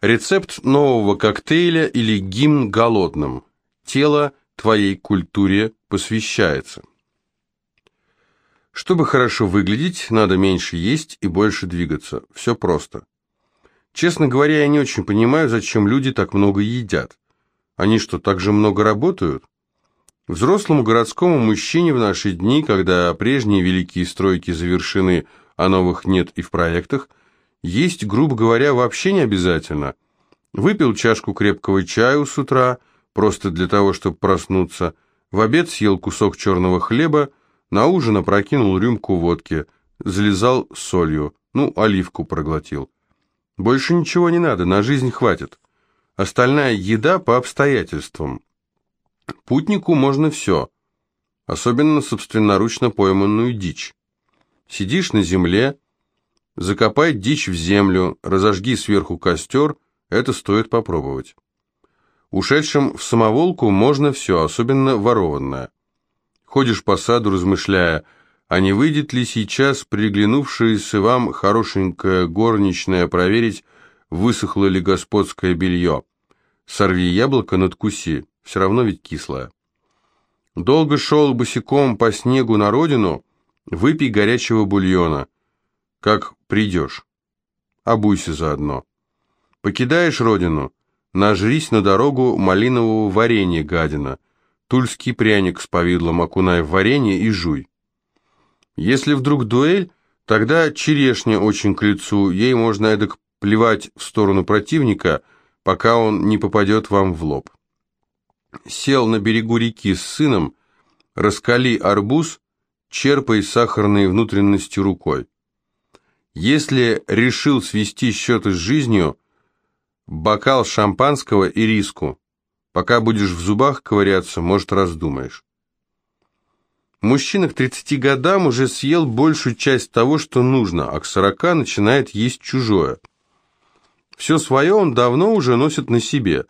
Рецепт нового коктейля или гимн голодным. Тело твоей культуре посвящается. Чтобы хорошо выглядеть, надо меньше есть и больше двигаться. Все просто. Честно говоря, я не очень понимаю, зачем люди так много едят. Они что, так же много работают? Взрослому городскому мужчине в наши дни, когда прежние великие стройки завершены, а новых нет и в проектах, есть, грубо говоря, вообще не обязательно. Выпил чашку крепкого чаю с утра, просто для того, чтобы проснуться, в обед съел кусок черного хлеба, на ужин опрокинул рюмку водки, залезал солью, ну, оливку проглотил. Больше ничего не надо, на жизнь хватит. Остальная еда по обстоятельствам. Путнику можно все, особенно собственноручно пойманную дичь. Сидишь на земле, закопай дичь в землю, разожги сверху костер, это стоит попробовать. Ушедшим в самоволку можно все, особенно ворованное. Ходишь по саду, размышляя, а не выйдет ли сейчас приглянувшаяся вам хорошенькая горничная проверить, высохло ли господское белье. Сорви яблоко, надкуси, все равно ведь кислое. Долго шел босиком по снегу на родину, выпей горячего бульона. Как придешь. Обуйся заодно. Покидаешь родину, нажрись на дорогу малинового варенья гадина, тульский пряник с повидлом окунай в варенье и жуй. Если вдруг дуэль, тогда черешня очень к лицу, ей можно эдак плевать в сторону противника, пока он не попадет вам в лоб. Сел на берегу реки с сыном, раскали арбуз, черпай сахарные внутренности рукой. Если решил свести счеты с жизнью, бокал шампанского и риску. Пока будешь в зубах ковыряться, может, раздумаешь. Мужчина к 30 годам уже съел большую часть того, что нужно, а к 40 начинает есть чужое. Все свое он давно уже носит на себе.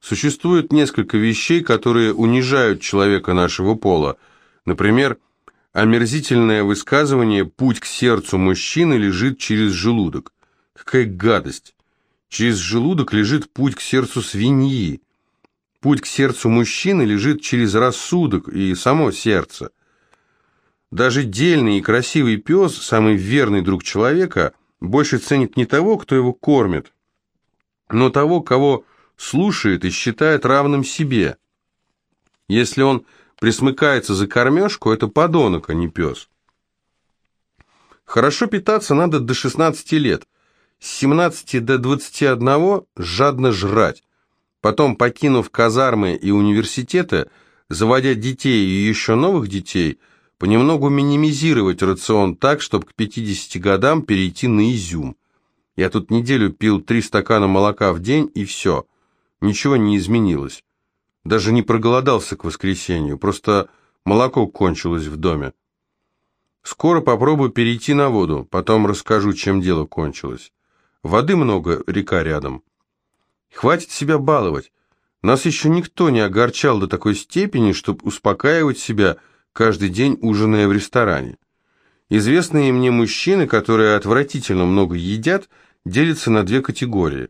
Существует несколько вещей, которые унижают человека нашего пола. Например, омерзительное высказывание «путь к сердцу мужчины лежит через желудок». Какая гадость! Через желудок лежит путь к сердцу свиньи. Путь к сердцу мужчины лежит через рассудок и само сердце. Даже дельный и красивый пес, самый верный друг человека, больше ценит не того, кто его кормит, но того, кого слушает и считает равным себе. Если он присмыкается за кормежку, это подонок, а не пес. Хорошо питаться надо до 16 лет, с 17 до 21 жадно жрать, потом, покинув казармы и университеты, заводя детей и еще новых детей – понемногу минимизировать рацион так, чтобы к 50 годам перейти на изюм. Я тут неделю пил три стакана молока в день, и все. Ничего не изменилось. Даже не проголодался к воскресенью, просто молоко кончилось в доме. Скоро попробую перейти на воду, потом расскажу, чем дело кончилось. Воды много, река рядом. Хватит себя баловать. Нас еще никто не огорчал до такой степени, чтобы успокаивать себя – каждый день ужиная в ресторане. Известные мне мужчины, которые отвратительно много едят, делятся на две категории.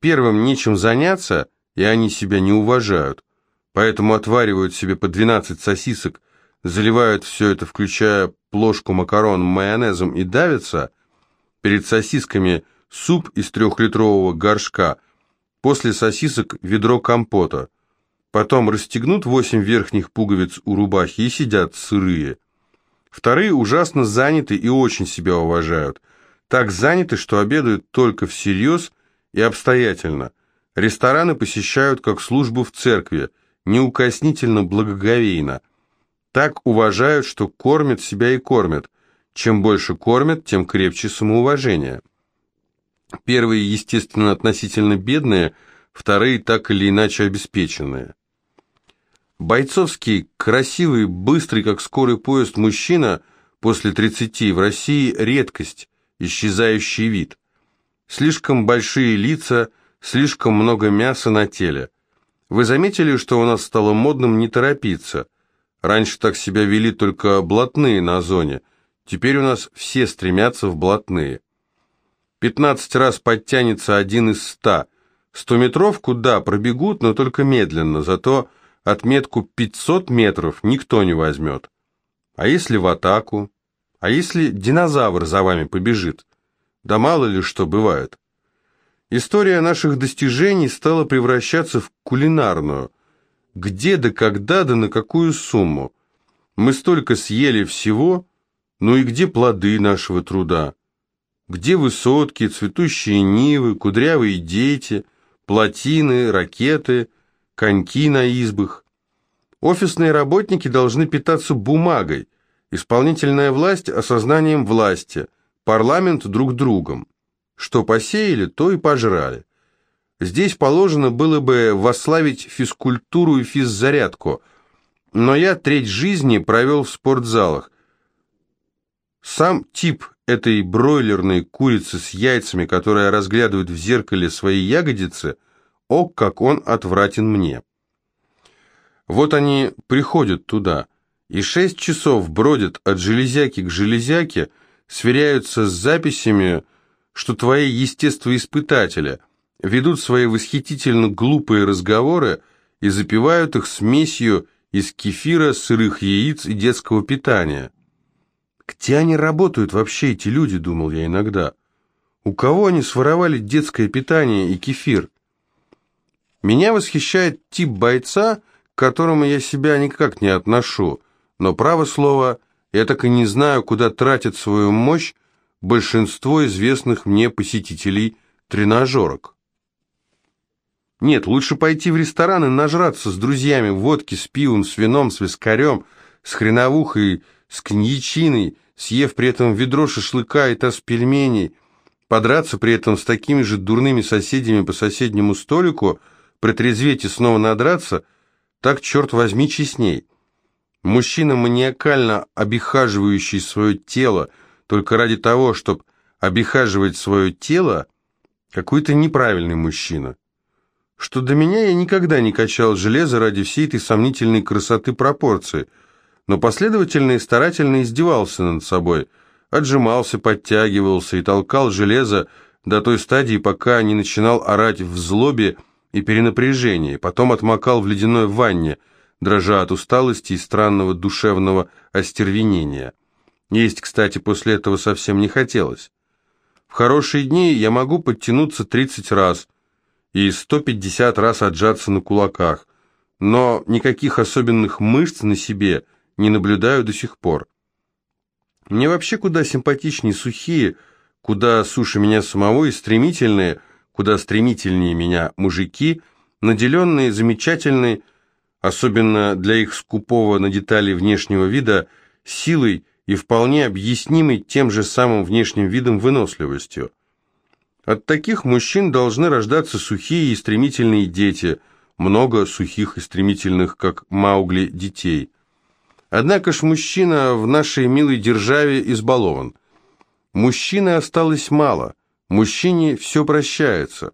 Первым нечем заняться, и они себя не уважают, поэтому отваривают себе по 12 сосисок, заливают все это, включая плошку макарон майонезом и давятся, перед сосисками суп из трехлитрового горшка, после сосисок ведро компота – Потом расстегнут восемь верхних пуговиц у рубахи и сидят сырые. Вторые ужасно заняты и очень себя уважают. Так заняты, что обедают только всерьез и обстоятельно. Рестораны посещают как службу в церкви, неукоснительно благоговейно. Так уважают, что кормят себя и кормят. Чем больше кормят, тем крепче самоуважение. Первые, естественно, относительно бедные, вторые так или иначе обеспеченные. Бойцовский, красивый, быстрый, как скорый поезд мужчина после 30 в России редкость, исчезающий вид. Слишком большие лица, слишком много мяса на теле. Вы заметили, что у нас стало модным не торопиться? Раньше так себя вели только блатные на зоне, теперь у нас все стремятся в блатные. 15 раз подтянется один из ста – Стометровку, да, пробегут, но только медленно, зато отметку 500 метров никто не возьмет. А если в атаку? А если динозавр за вами побежит? Да мало ли что бывает. История наших достижений стала превращаться в кулинарную. Где да когда да на какую сумму? Мы столько съели всего, ну и где плоды нашего труда? Где высотки, цветущие нивы, кудрявые дети, плотины, ракеты, коньки на избах? Офисные работники должны питаться бумагой, исполнительная власть – осознанием власти, парламент – друг другом. Что посеяли, то и пожрали. Здесь положено было бы восславить физкультуру и физзарядку – но я треть жизни провел в спортзалах. Сам тип этой бройлерной курицы с яйцами, которая разглядывает в зеркале свои ягодицы, о, как он отвратен мне. Вот они приходят туда, и шесть часов бродят от железяки к железяке, сверяются с записями, что твои естествоиспытатели ведут свои восхитительно глупые разговоры и запивают их смесью из кефира, сырых яиц и детского питания. Где они работают вообще, эти люди, думал я иногда. У кого они своровали детское питание и кефир? Меня восхищает тип бойца, к которому я себя никак не отношу, но, право слово, я так и не знаю, куда тратит свою мощь большинство известных мне посетителей тренажерок. Нет, лучше пойти в ресторан и нажраться с друзьями водки, с пивом, с вином, с вискарем, с хреновухой, с коньячиной, съев при этом ведро шашлыка и таз пельменей, подраться при этом с такими же дурными соседями по соседнему столику, протрезветь и снова надраться, так, черт возьми, честней. Мужчина, маниакально обихаживающий свое тело только ради того, чтобы обихаживать свое тело, какой-то неправильный мужчина что до меня я никогда не качал железо ради всей этой сомнительной красоты пропорции, но последовательно и старательно издевался над собой, отжимался, подтягивался и толкал железо до той стадии, пока не начинал орать в злобе и перенапряжении, потом отмокал в ледяной ванне, дрожа от усталости и странного душевного остервенения. Есть, кстати, после этого совсем не хотелось. В хорошие дни я могу подтянуться 30 раз – и 150 раз отжаться на кулаках, но никаких особенных мышц на себе не наблюдаю до сих пор. Мне вообще куда симпатичнее сухие, куда суше меня самого и стремительные, куда стремительнее меня мужики, наделенные замечательной, особенно для их скупого на детали внешнего вида, силой и вполне объяснимой тем же самым внешним видом выносливостью. От таких мужчин должны рождаться сухие и стремительные дети, много сухих и стремительных, как Маугли, детей. Однако ж мужчина в нашей милой державе избалован. Мужчины осталось мало, мужчине все прощается.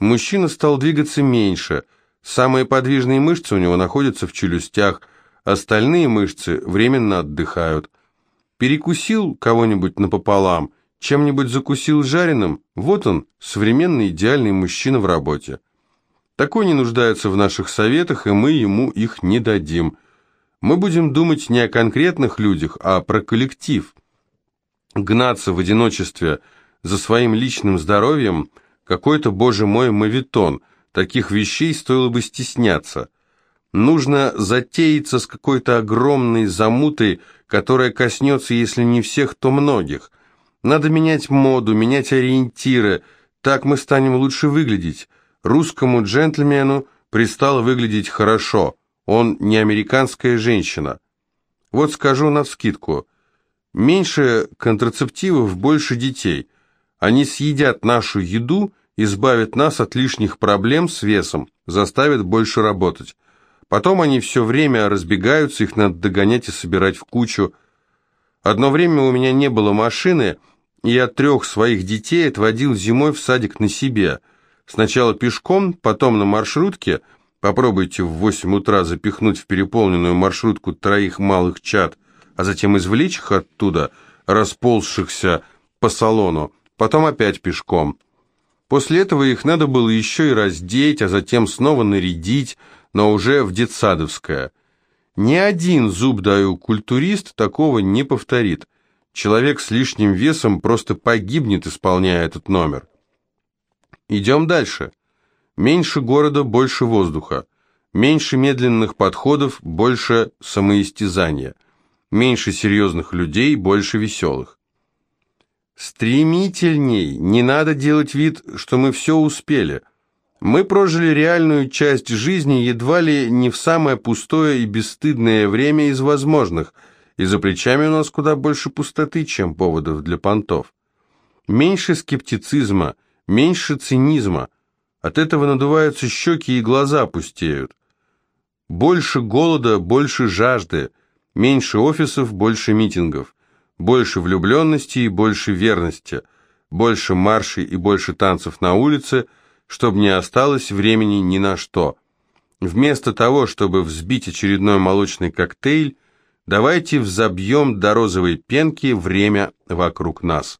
Мужчина стал двигаться меньше, самые подвижные мышцы у него находятся в челюстях, остальные мышцы временно отдыхают. Перекусил кого-нибудь напополам – чем-нибудь закусил жареным, вот он, современный идеальный мужчина в работе. Такой не нуждается в наших советах, и мы ему их не дадим. Мы будем думать не о конкретных людях, а про коллектив. Гнаться в одиночестве за своим личным здоровьем – какой-то, боже мой, мавитон. Таких вещей стоило бы стесняться. Нужно затеяться с какой-то огромной замутой, которая коснется, если не всех, то многих – надо менять моду, менять ориентиры, так мы станем лучше выглядеть. Русскому джентльмену пристало выглядеть хорошо, он не американская женщина. Вот скажу навскидку, меньше контрацептивов, больше детей. Они съедят нашу еду, избавят нас от лишних проблем с весом, заставят больше работать. Потом они все время разбегаются, их надо догонять и собирать в кучу. Одно время у меня не было машины, я трех своих детей отводил зимой в садик на себе. Сначала пешком, потом на маршрутке. Попробуйте в 8 утра запихнуть в переполненную маршрутку троих малых чад, а затем извлечь их оттуда, расползшихся по салону, потом опять пешком. После этого их надо было еще и раздеть, а затем снова нарядить, но уже в детсадовское. Ни один, зуб даю, культурист такого не повторит. Человек с лишним весом просто погибнет, исполняя этот номер. Идем дальше. Меньше города, больше воздуха. Меньше медленных подходов, больше самоистязания. Меньше серьезных людей, больше веселых. Стремительней, не надо делать вид, что мы все успели. Мы прожили реальную часть жизни едва ли не в самое пустое и бесстыдное время из возможных, и за плечами у нас куда больше пустоты, чем поводов для понтов. Меньше скептицизма, меньше цинизма. От этого надуваются щеки и глаза пустеют. Больше голода, больше жажды, меньше офисов, больше митингов. Больше влюбленности и больше верности, больше маршей и больше танцев на улице, чтобы не осталось времени ни на что. Вместо того, чтобы взбить очередной молочный коктейль, давайте взобьем до розовой пенки время вокруг нас.